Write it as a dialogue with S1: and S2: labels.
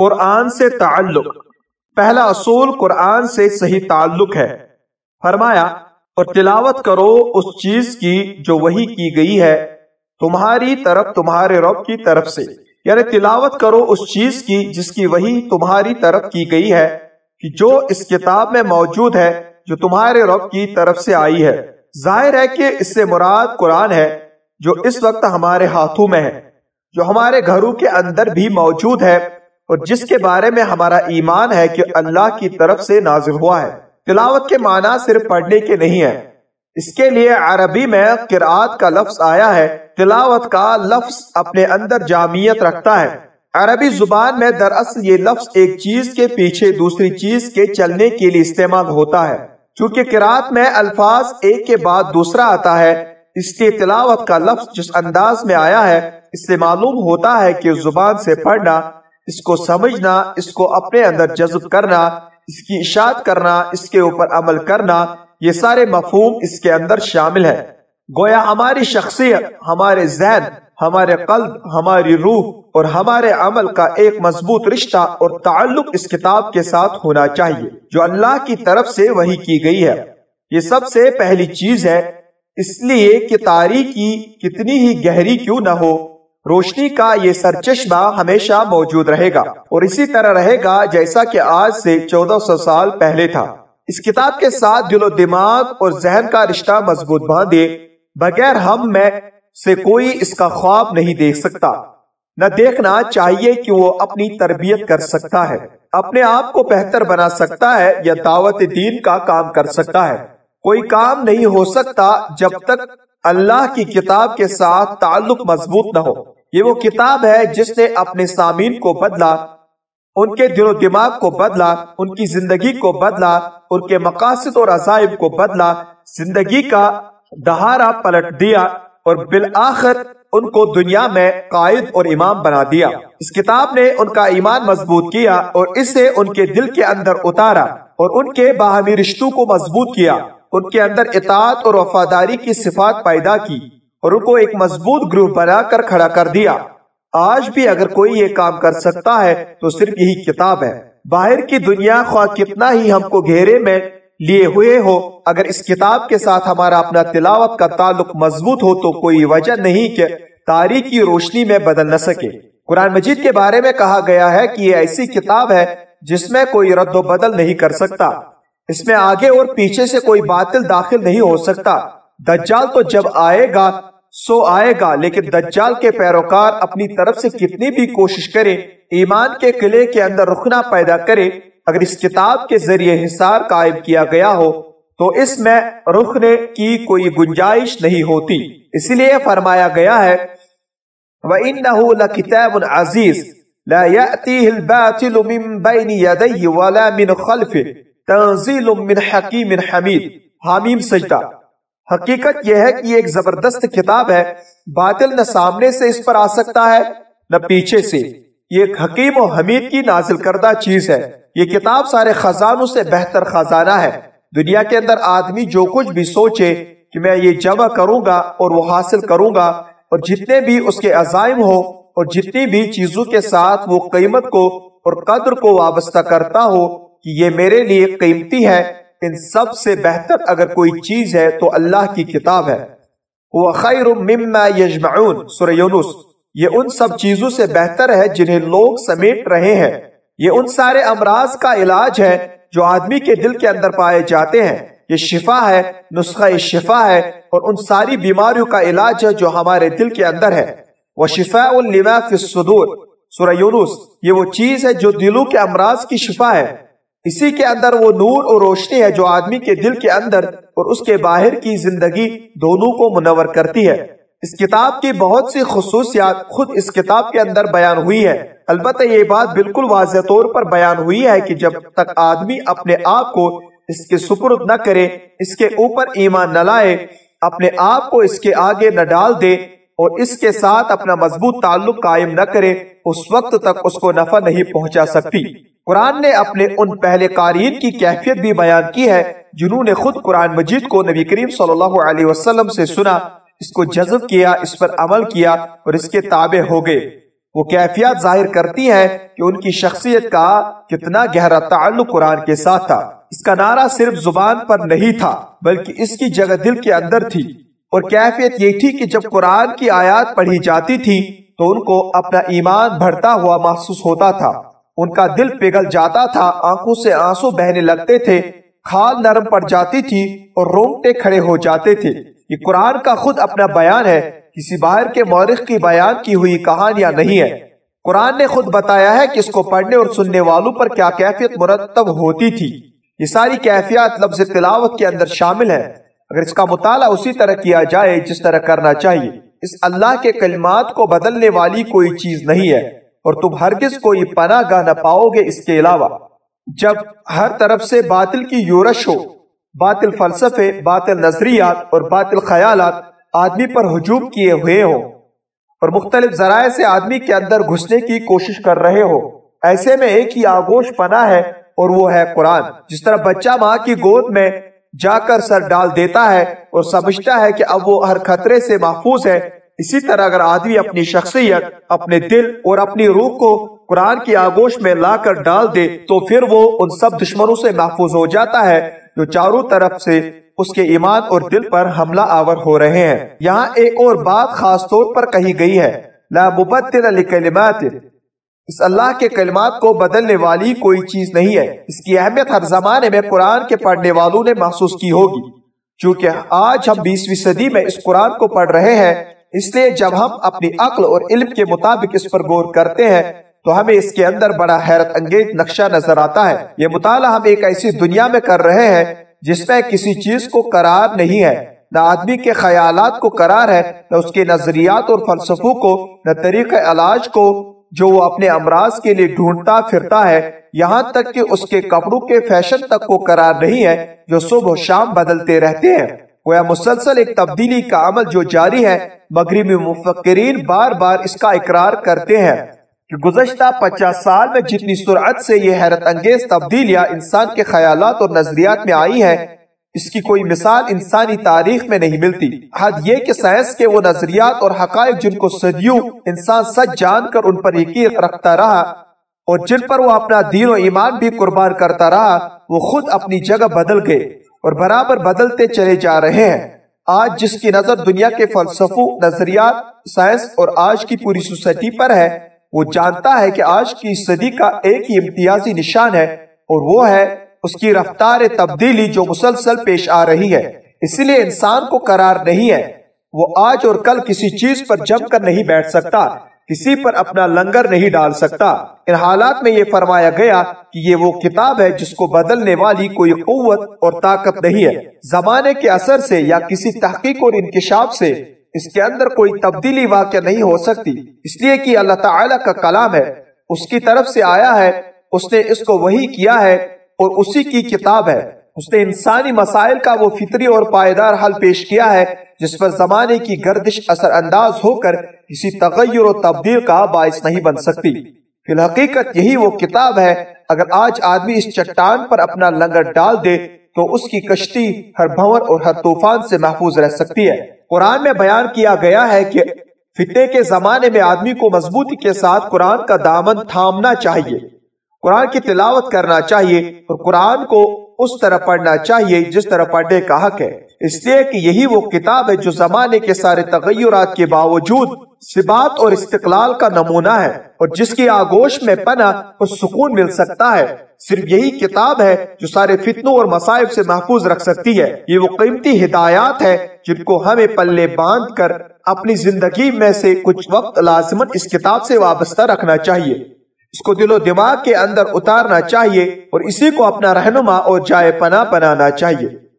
S1: قرآن سے تعلق۔ پہلا اصول قرآن سے صحیح تعلق ہے۔ فرمایا، اور تلاوت کرو اس چیز کی جو وہی کی گئی ہے، تمہاری طرف، تمہارے رب کی طرف سے۔ یعنی تلاوت کرو اس چیز کی جس کی وہی تمہاری طرف کی گئی ہے، کہ جو اس کتاب میں موجود ہے، جو تمہارے رب کی طرف سے آئی ہے۔ ظاہر ہے کہ اس سے مراد قرآن ہے، جو اس وقت ہمارے ہاتھوں میں ہے، جو ہمارے گھروں کے اندر بھی موجود ہے۔ اور جس کے بارے میں ہمارا ایمان ہے کہ اللہ کی طرف سے نازل ہوا ہے۔ تلاوت کے معنی صرف پڑھنے کے نہیں ہے۔ اس کے لیے عربی میں قرآت کا لفظ آیا ہے۔ تلاوت کا لفظ اپنے اندر جامعیت رکھتا ہے۔ عربی زبان میں دراصل یہ لفظ ایک چیز کے پیچھے دوسری چیز کے چلنے کے لیے استعمال ہوتا ہے۔ چونکہ قرآت میں الفاظ ایک کے بعد دوسرا آتا ہے اس کے تلاوت کا لفظ جس انداز میں آیا ہے اس سے معلوم ہوتا ہے کہ زبان سے پڑھنا اس کو سمجھنا، اس کو اپنے اندر جذب کرنا، اس کی اشاعت کرنا، اس کے اوپر عمل کرنا، یہ سارے مفہوم اس کے اندر شامل ہے گویا ہماری شخصیت، ہمارے ذہن، ہمارے قلب، ہماری روح اور ہمارے عمل کا ایک مضبوط رشتہ اور تعلق اس کتاب کے ساتھ ہونا چاہیے، جو اللہ کی طرف سے وہی کی گئی ہے۔ یہ سب سے پہلی چیز ہے۔ اس لیے کہ تاریخی کتنی ہی گہری کیوں نہ ہو روشنی کا یہ سرچشمہ ہمیشہ موجود رہے گا اور اسی طرح رہے گا جیسا کہ آج سے چودہ سو سال پہلے تھا۔ اس کتاب کے ساتھ دل و دماغ اور ذہن کا رشتہ مضبوط باندھے، بغیر ہم میں سے کوئی اس کا خواب نہیں دیکھ سکتا۔ نہ دیکھنا چاہیے کہ وہ اپنی تربیت کر سکتا ہے، اپنے آپ کو بہتر بنا سکتا ہے یا دعوت دین کا کام کر سکتا ہے۔ کوئی کام نہیں ہو سکتا جب تک اللہ کی کتاب کے ساتھ تعلق مضبوط نہ ہو۔ یہ وہ کتاب ہے جس نے اپنے سامین کو بدلا، ان کے دل و دماغ کو بدلا، ان کی زندگی کو بدلا، ان کے مقاصد اور عزائب کو بدلا، زندگی کا دہارا پلٹ دیا اور بالآخر ان کو دنیا میں قائد اور امام بنا دیا۔ اس کتاب نے ان کا ایمان مضبوط کیا اور اسے ان کے دل کے اندر اتارا اور ان کے باہمی رشتوں کو مضبوط کیا۔ ان کے اندر اطاعت اور وفاداری کی صفات پیدا کی۔ اور ان کو ایک مضبوط گروہ بنا کر کھڑا کر دیا۔ آج بھی اگر کوئی یہ کام کر سکتا ہے تو صرف یہی کتاب ہے۔ باہر کی دنیا خواہ کتنا ہی ہم کو گھیرے میں لیے ہوئے ہو، اگر اس کتاب کے ساتھ ہمارا اپنا تلاوت کا تعلق مضبوط ہو تو کوئی وجہ نہیں کہ تاریخی روشنی میں بدل نہ سکے۔ قرآن مجید کے بارے میں کہا گیا ہے کہ یہ ایسی کتاب ہے جس میں کوئی رد و بدل نہیں کر سکتا۔ اس میں آگے اور پیچھے سے کوئی باطل داخل نہیں ہو سکتا۔ دجال تو جب آئے گا سو آئے گا، لیکن دجال کے پیروکار اپنی طرف سے کتنی بھی کوشش کرے، ایمان کے قلعے کے اندر رخنا پیدا کرے، اگر اس کتاب کے ذریعے حصار قائم کیا گیا ہو، تو اس میں رخنے کی کوئی گنجائش نہیں ہوتی۔ اس لیے فرمایا گیا ہے، وَإِنَّهُ لَكِتَابٌ عَزِيزٌ، لَا يَأْتِيهِ الْبَاطِلُ مِن بَيْنِ يَدَيْهِ وَلَا مِنْ خَلْفِهِ تنزیل من حکیم حمید حامیم سجدہ۔ حقیقت یہ ہے کہ یہ ایک زبردست کتاب ہے۔ باطل نہ سامنے سے اس پر آ سکتا ہے، نہ پیچھے سے۔ یہ ایک حکیم و حمید کی نازل کردہ چیز ہے۔ یہ کتاب سارے خزانوں سے بہتر خزانہ ہے۔ دنیا کے اندر آدمی جو کچھ بھی سوچے کہ میں یہ جمع کروں گا اور وہ حاصل کروں گا، اور جتنے بھی اس کے عزائم ہو، اور جتنی بھی چیزوں کے ساتھ وہ قیمت کو اور قدر کو وابستہ کرتا ہو کہ یہ میرے لیے قیمتی ہے۔ ان سب سے بہتر اگر کوئی چیز ہے تو اللہ کی کتاب ہے۔ وہ خیر مما یجمعون، سورہ یونس۔ یہ ان سب چیزوں سے بہتر ہے جنہیں لوگ سمیٹ رہے ہیں۔ یہ ان سارے امراض کا علاج ہے جو آدمی کے دل کے اندر پائے جاتے ہیں۔ یہ شفا ہے، نسخہ شفا ہے اور ان ساری بیماریوں کا علاج ہے جو ہمارے دل کے اندر ہے۔ وہ شفا الما الصدور۔ سورہ یونس۔ یہ وہ چیز ہے جو دلوں کے امراض کی شفا ہے۔ اسی کے اندر وہ نور اور روشنی ہے جو آدمی کے دل کے اندر اور اس کے باہر کی زندگی دونوں کو منور کرتی ہے۔ اس کتاب کی بہت سی خصوصیات خود اس کتاب کے اندر بیان ہوئی ہے البتہ یہ بات بالکل واضح طور پر بیان ہوئی ہے کہ جب تک آدمی اپنے آپ کو اس کے سپرد نہ کرے، اس کے اوپر ایمان نہ لائے، اپنے آپ کو اس کے آگے نہ ڈال دے اور اس کے ساتھ اپنا مضبوط تعلق قائم نہ کرے، اس وقت تک اس کو نفع نہیں پہنچا سکتی۔ قرآن نے اپنے ان پہلے قارئین کی کیفیت بھی بیان کی ہے، جنہوں نے خود قرآن مجید کو نبی کریم صلی اللہ علیہ وسلم سے سنا، اس کو جذب کیا، اس پر عمل کیا اور اس کے تابع ہو گئے۔ وہ کیفیات ظاہر کرتی ہیں کہ ان کی شخصیت کا کتنا گہرا تعلق قرآن کے ساتھ تھا۔ اس کا نعرہ صرف زبان پر نہیں تھا، بلکہ اس کی جگہ دل کے اندر تھی۔ اور کیفیت یہ تھی کہ جب قرآن کی آیات پڑھی جاتی تھی تو ان کو اپنا ایمان بڑھتا ہوا محسوس ہوتا تھا۔ ان کا دل پگھل جاتا تھا، آنکھوں سے آنسو بہنے لگتے تھے، کھال نرم پڑ جاتی تھی اور رونگٹے کھڑے ہو جاتے تھے۔ یہ قرآن کا خود اپنا بیان ہے، کسی باہر کے مورخ کی بیان کی ہوئی کہانیاں نہیں ہے قرآن نے خود بتایا ہے کہ اس کو پڑھنے اور سننے والوں پر کیا کیفیت مرتب ہوتی تھی۔ یہ ساری کیفیات لفظ تلاوت کے اندر شامل ہے اگر اس کا مطالعہ اسی طرح کیا جائے جس طرح کرنا چاہیے، اس اللہ کے کلمات کو بدلنے والی کوئی چیز نہیں ہے، اور تم ہرگز کوئی پناہ گاہ نہ پاؤ گے اس کے علاوہ۔ جب ہر طرف سے باطل کی یورش ہو، باطل فلسفے، باطل نظریات اور باطل خیالات آدمی پر ہجوم کیے ہوئے ہو اور مختلف ذرائع سے آدمی کے اندر گھسنے کی کوشش کر رہے ہو ایسے میں ایک ہی آگوش پناہ ہے اور وہ ہے قرآن، جس طرح بچہ ماں کی گود میں جا کر سر ڈال دیتا ہے اور سمجھتا ہے کہ اب وہ ہر خطرے سے محفوظ ہے۔ اسی طرح اگر آدمی اپنی شخصیت، اپنے دل اور اپنی روح کو قرآن کی آگوش میں لا کر ڈال دے تو پھر وہ ان سب دشمنوں سے محفوظ ہو جاتا ہے جو چاروں طرف سے اس کے ایمان اور دل پر حملہ آور ہو رہے ہیں۔ یہاں ایک اور بات خاص طور پر کہی گئی ہے۔ لا مبتل لکلمات۔ اس اللہ کے کلمات کو بدلنے والی کوئی چیز نہیں ہے۔ اس کی اہمیت ہر زمانے میں قرآن کے پڑھنے والوں نے محسوس کی ہوگی۔ چونکہ آج ہم بیسویں صدی میں اس قرآن کو پڑھ رہے ہیں، اس لیے جب ہم اپنی عقل اور علم کے مطابق اس پر غور کرتے ہیں، تو ہمیں اس کے اندر بڑا حیرت انگیز نقشہ نظر آتا ہے۔ یہ مطالعہ ہم ایک ایسی دنیا میں کر رہے ہیں، جس میں کسی چیز کو قرار نہیں ہے۔ نہ آدمی کے خیالات کو قرار ہے، نہ اس کے نظریات اور فلسفوں کو، نہ طریقہ علاج کو جو وہ اپنے امراض کے لیے ڈھونڈتا پھرتا ہے، یہاں تک کہ اس کے کپڑوں کے فیشن تک کو قرار نہیں ہے، جو صبح و شام بدلتے رہتے ہیں۔ گویا مسلسل ایک تبدیلی کا عمل جو جاری ہے، مغربی مفکرین بار بار اس کا اقرار کرتے ہیں کہ گزشتہ پچاس سال میں جتنی سرعت سے یہ حیرت انگیز تبدیلیاں انسان کے خیالات اور نظریات میں آئی ہیں اس کی کوئی مثال انسانی تاریخ میں نہیں ملتی۔ حد یہ کہ سائنس کے وہ نظریات اور حقائق جن کو صدیوں انسان سچ جان کر ان پر یقین رکھتا رہا اور جن پر وہ اپنا دین و ایمان بھی قربان کرتا رہا، وہ خود اپنی جگہ بدل گئے اور برابر بدلتے چلے جا رہے ہیں۔ آج جس کی نظر دنیا کے فلسفوں، نظریات، سائنس اور آج کی پوری سوسائٹی پر ہے، وہ جانتا ہے کہ آج کی صدی کا ایک ہی امتیازی نشان ہے اور وہ ہے اس کی رفتار تبدیلی جو مسلسل پیش آ رہی ہے، اس لیے انسان کو قرار نہیں ہے۔ وہ آج اور کل کسی چیز پر جم کر نہیں بیٹھ سکتا، کسی پر اپنا لنگر نہیں ڈال سکتا۔ ان حالات میں یہ فرمایا گیا کہ یہ وہ کتاب ہے جس کو بدلنے والی کوئی قوت اور طاقت نہیں ہے۔ زمانے کے اثر سے یا کسی تحقیق اور انکشاف سے اس کے اندر کوئی تبدیلی واقع نہیں ہو سکتی۔ اس لیے کہ اللہ تعالی کا کلام ہے، اس کی طرف سے آیا ہے، اس نے اس کو وہی کیا ہے اور اسی کی کتاب ہے۔ اس نے انسانی مسائل کا وہ فطری اور پائیدار حل پیش کیا ہے، جس پر زمانے کی گردش اثر انداز ہو کر کسی تغیر و تبدیل کا باعث نہیں بن سکتی۔ فی الحقیقت یہی وہ کتاب ہے، اگر آج آدمی اس چٹان پر اپنا لنگر ڈال دے تو اس کی کشتی ہر بھور اور ہر طوفان سے محفوظ رہ سکتی ہے۔ قرآن میں بیان کیا گیا ہے کہ فتنے کے زمانے میں آدمی کو مضبوطی کے ساتھ قرآن کا دامن تھامنا چاہیے۔ قرآن کی تلاوت کرنا چاہیے اور قرآن کو اس طرح پڑھنا چاہیے جس طرح پڑھنے کا حق ہے۔ اس لیے کہ یہی وہ کتاب ہے جو زمانے کے سارے تغیرات کے باوجود سبات اور استقلال کا نمونہ ہے اور جس کی آگوش میں پناہ اور سکون مل سکتا ہے۔ صرف یہی کتاب ہے جو سارے فتنوں اور مصائب سے محفوظ رکھ سکتی ہے۔ یہ وہ قیمتی ہدایات ہے جن کو ہمیں پلے باندھ کر اپنی زندگی میں سے کچھ وقت لازمت اس کتاب سے وابستہ رکھنا چاہیے۔ اس کو دل و دماغ کے اندر اتارنا چاہیے اور اسی کو اپنا رہنما اور جائے پناہ بنانا چاہیے۔